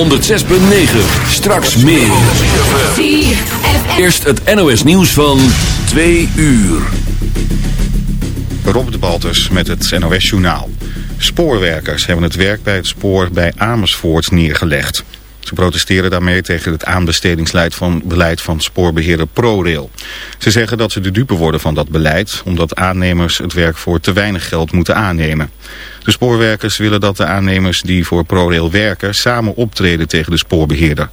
106.9. Straks meer. Eerst het NOS nieuws van 2 uur. Rob de Baltus met het NOS journaal. Spoorwerkers hebben het werk bij het spoor bij Amersfoort neergelegd. Ze protesteren daarmee tegen het aanbestedingsbeleid van, beleid van spoorbeheerder ProRail. Ze zeggen dat ze de dupe worden van dat beleid... omdat aannemers het werk voor te weinig geld moeten aannemen. De spoorwerkers willen dat de aannemers die voor ProRail werken... samen optreden tegen de spoorbeheerder.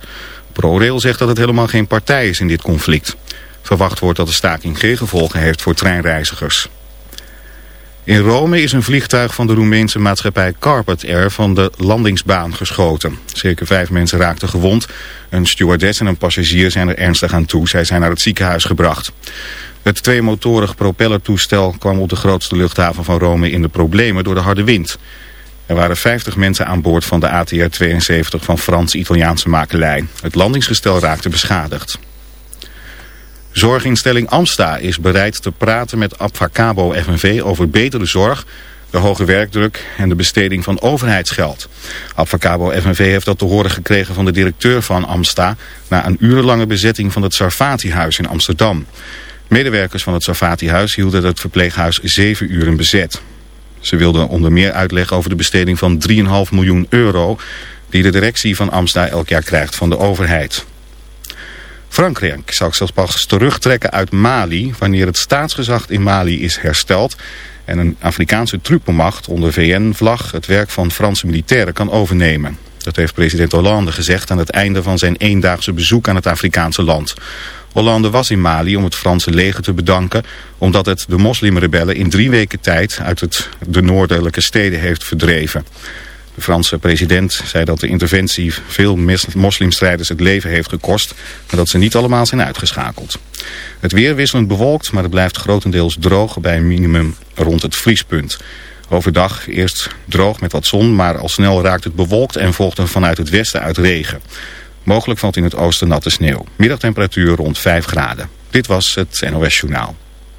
ProRail zegt dat het helemaal geen partij is in dit conflict. Verwacht wordt dat de staking geen gevolgen heeft voor treinreizigers. In Rome is een vliegtuig van de Roemeense maatschappij Carpet Air van de landingsbaan geschoten. Zeker vijf mensen raakten gewond. Een stewardess en een passagier zijn er ernstig aan toe. Zij zijn naar het ziekenhuis gebracht. Het tweemotorig propellertoestel kwam op de grootste luchthaven van Rome in de problemen door de harde wind. Er waren 50 mensen aan boord van de ATR-72 van Frans-Italiaanse makelij. Het landingsgestel raakte beschadigd. Zorginstelling Amsta is bereid te praten met Abfacabo FNV over betere zorg, de hoge werkdruk en de besteding van overheidsgeld. Abfacabo FNV heeft dat te horen gekregen van de directeur van Amsta na een urenlange bezetting van het Sarfati-huis in Amsterdam. Medewerkers van het Sarfati-huis hielden het verpleeghuis zeven uren bezet. Ze wilden onder meer uitleg over de besteding van 3,5 miljoen euro die de directie van Amsta elk jaar krijgt van de overheid. Frankrijk zal zelfs pas terugtrekken uit Mali wanneer het staatsgezag in Mali is hersteld en een Afrikaanse truppelmacht onder VN-vlag het werk van Franse militairen kan overnemen. Dat heeft president Hollande gezegd aan het einde van zijn eendaagse bezoek aan het Afrikaanse land. Hollande was in Mali om het Franse leger te bedanken omdat het de moslimrebellen in drie weken tijd uit het, de noordelijke steden heeft verdreven. De Franse president zei dat de interventie veel moslimstrijders het leven heeft gekost, maar dat ze niet allemaal zijn uitgeschakeld. Het weer wisselend bewolkt, maar het blijft grotendeels droog bij een minimum rond het vriespunt. Overdag eerst droog met wat zon, maar al snel raakt het bewolkt en volgt er vanuit het westen uit regen. Mogelijk valt in het oosten natte sneeuw. Middagtemperatuur rond 5 graden. Dit was het NOS Journaal.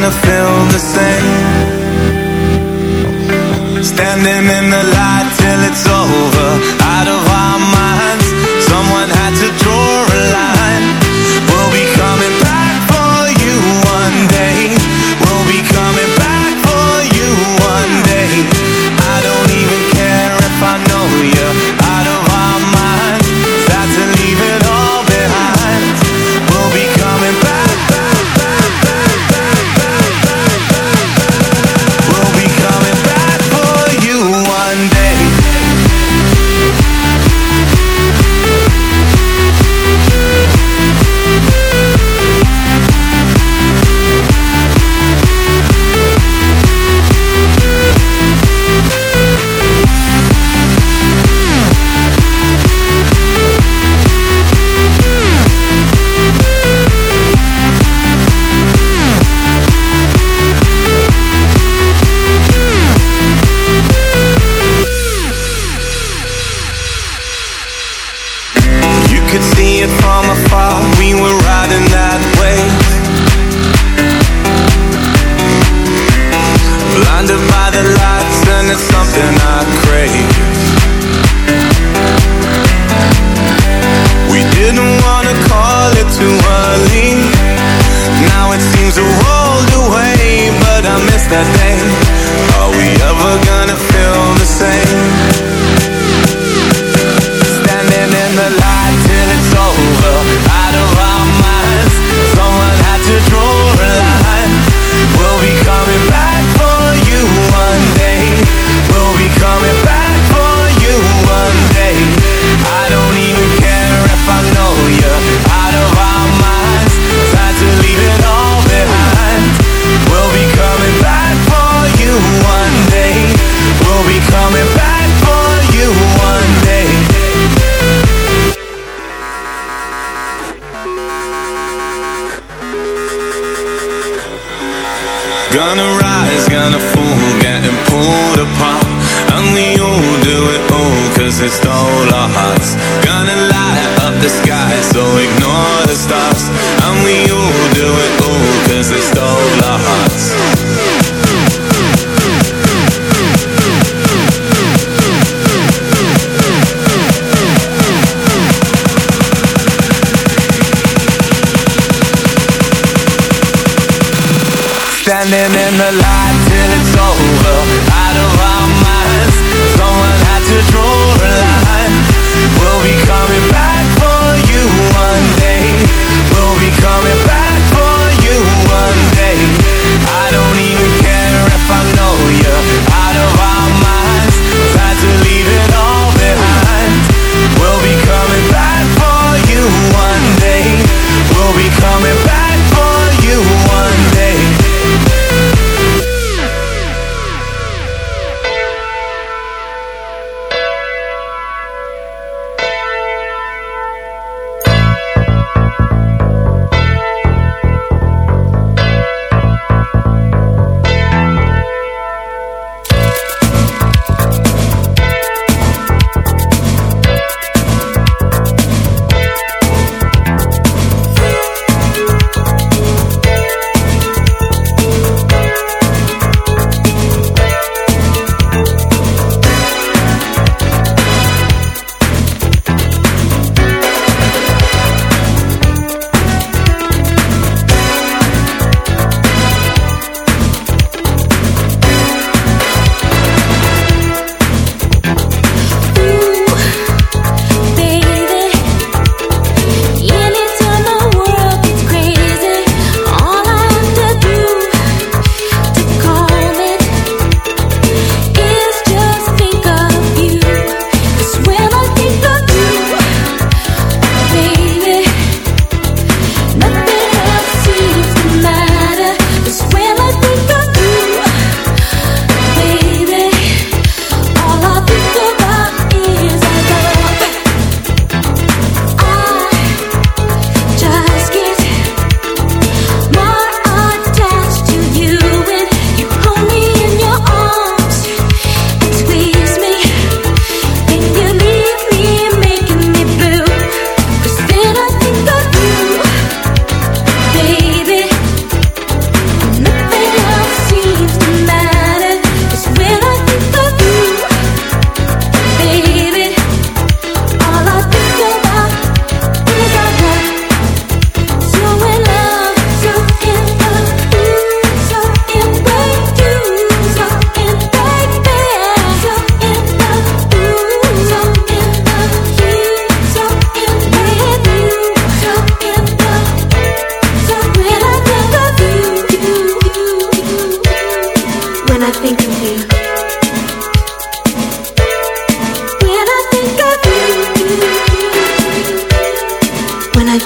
kind of feel the same. Standing in the light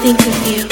think of you.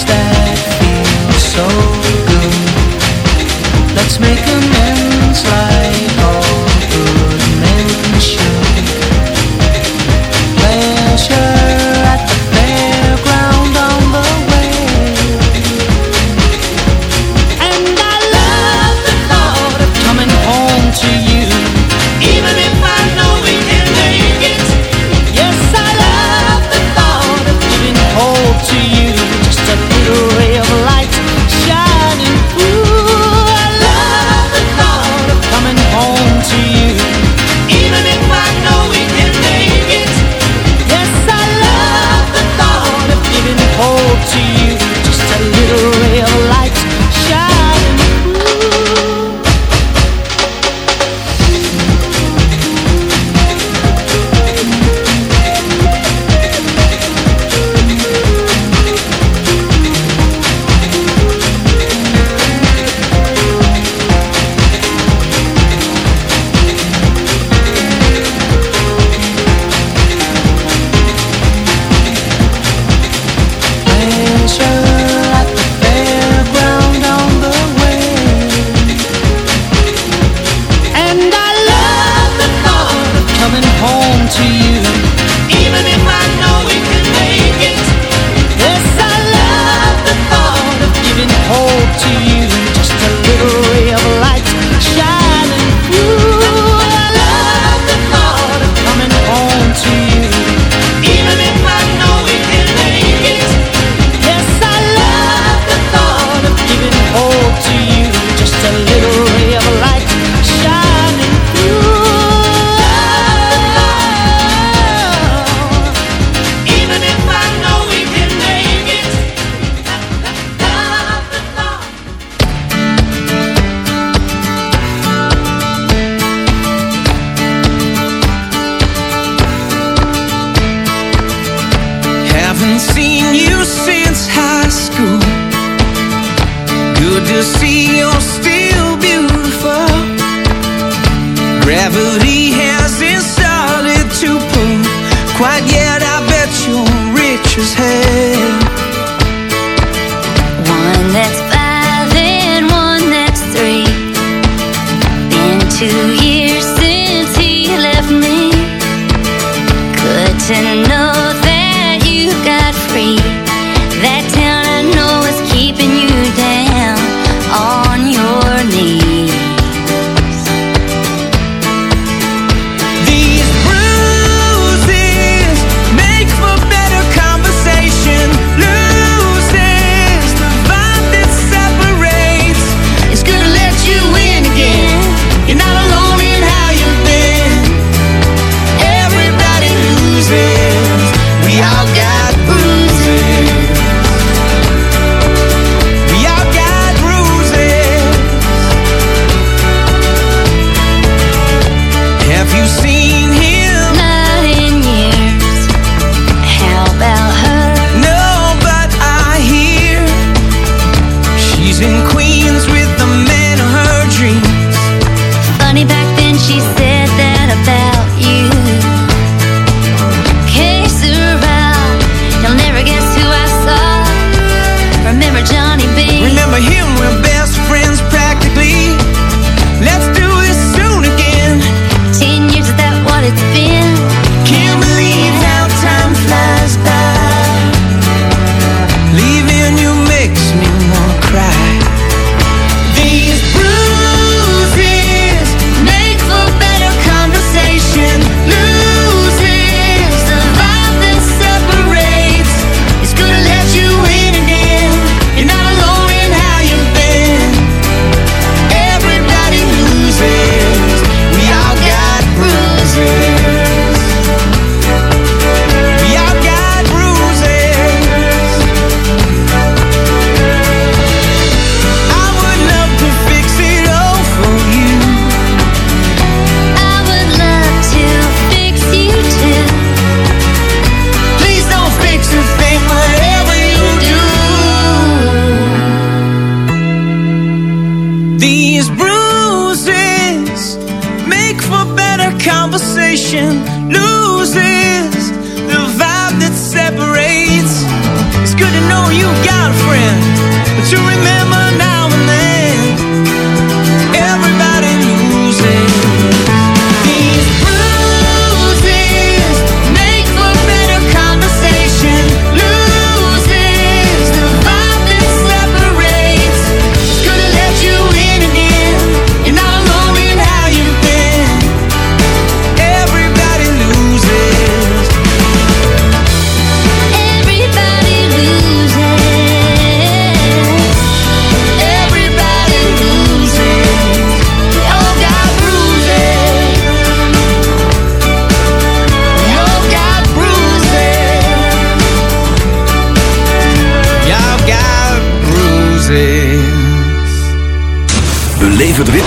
That feel so good. Let's make amends like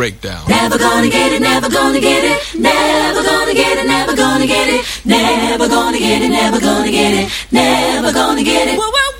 breakdown. Never gonna get it, never gonna get it, never gonna get it, never gonna get it, never gonna get it, never gonna get it, never gonna get it. Whoa, whoa.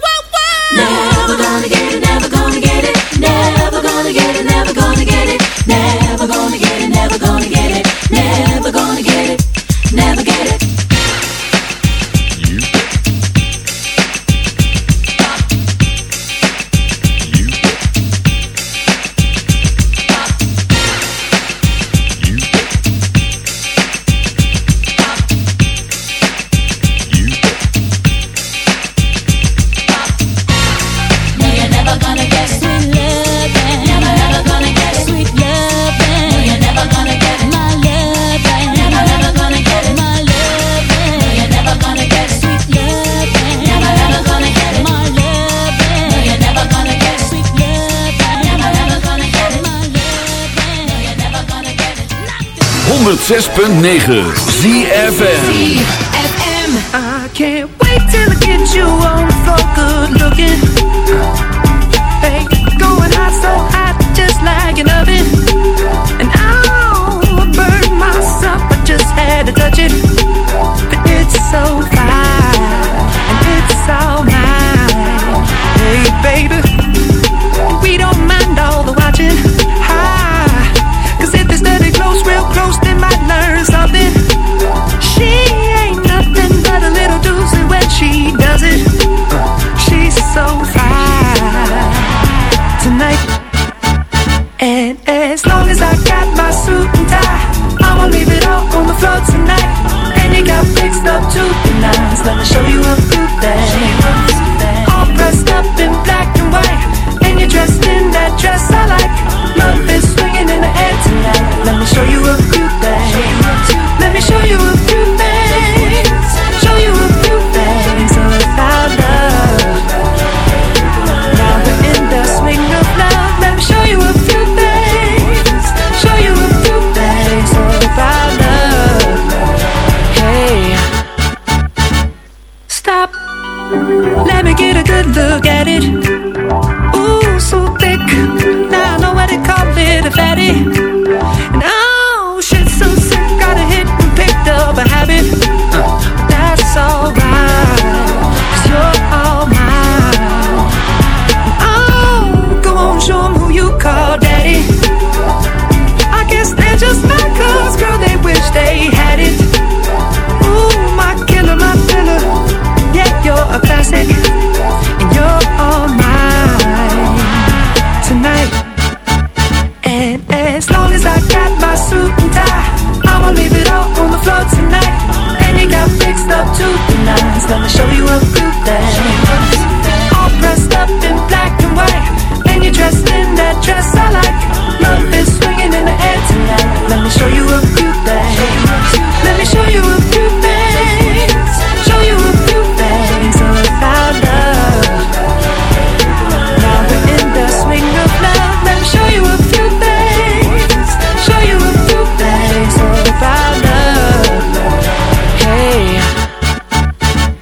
106.9 ZFN fixed up to the nines. Let me show you a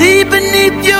see beneath your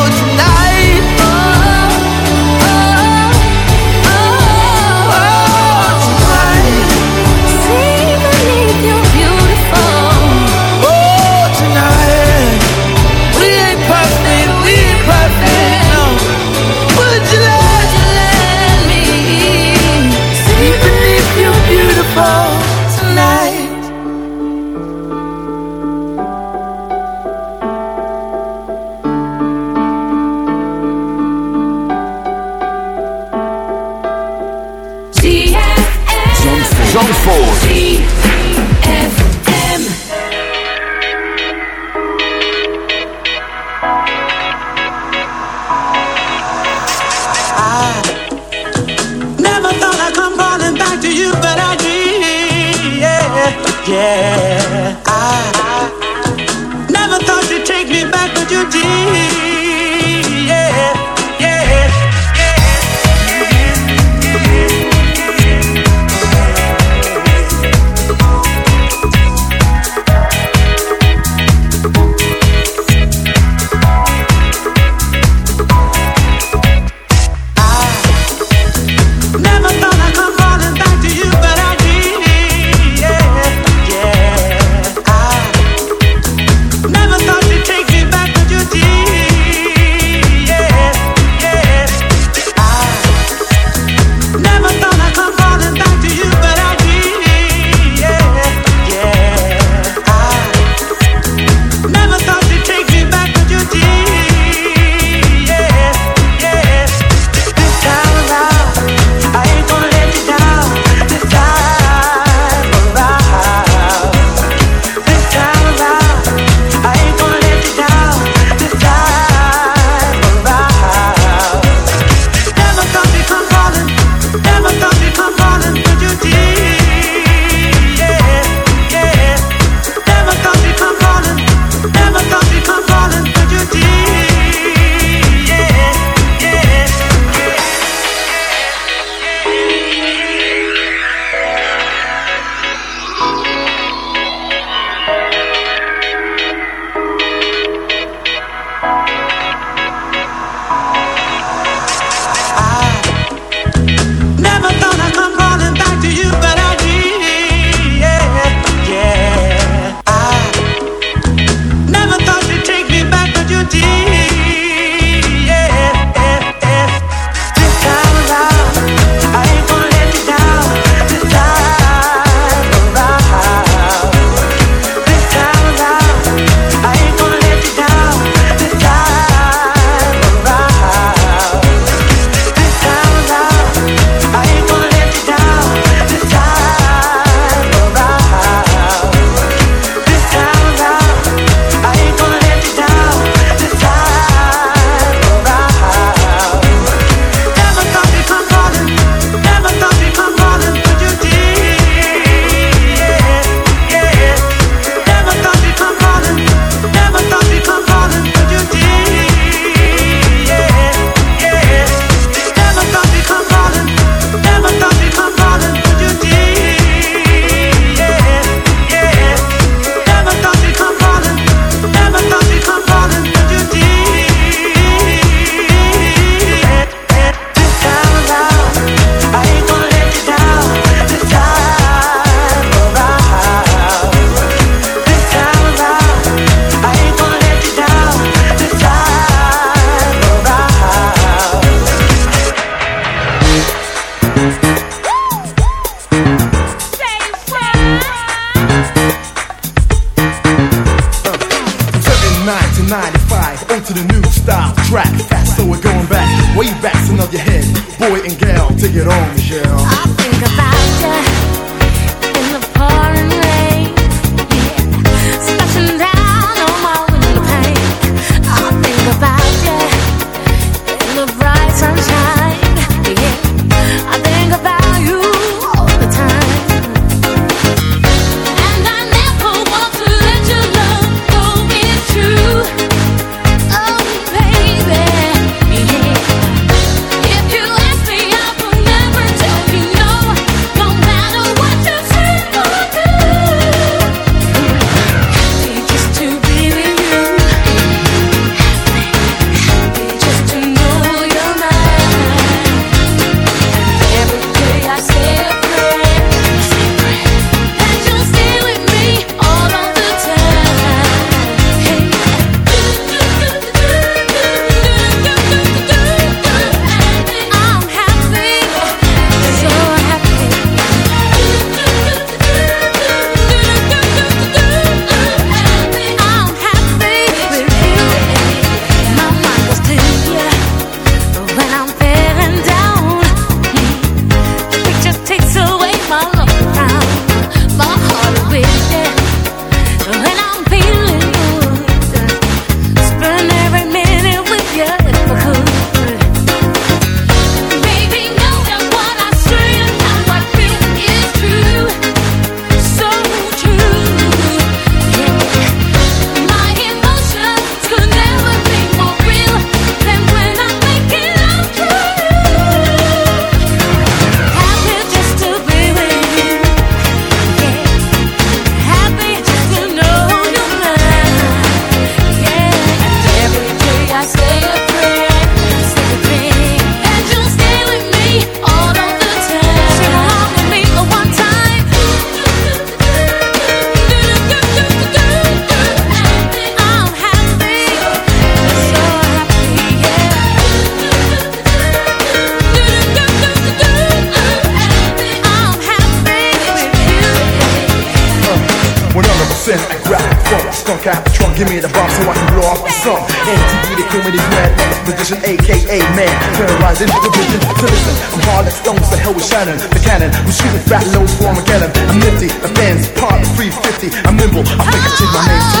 nifty. I stands part 350. I'm nimble. I think I take my name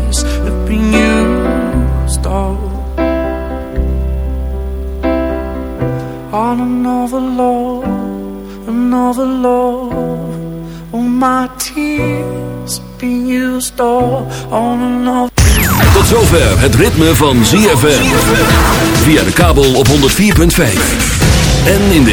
on another love, another love. All my tears been used up on another. Tot zover het ritme van ZFM. Via de kabel op 104.5. En in de